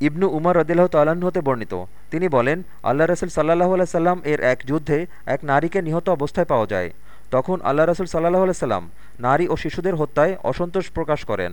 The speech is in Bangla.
ইবনু উমর রদিল্লাহ তাল্লাহ্ন হতে বর্ণিত। তিনি বলেন, আল্লাহ রসুল সাল্লাহ সাল্লাম এর এক যুদ্ধে এক নারীকে নিহত অবস্থায় পাওয়া যায়। তখন আল্লাহ রসুল সাল্লাহ সাল্লাম নারী ও শিশুদের হত্যায় অসন্তোষ প্রকাশ করেন।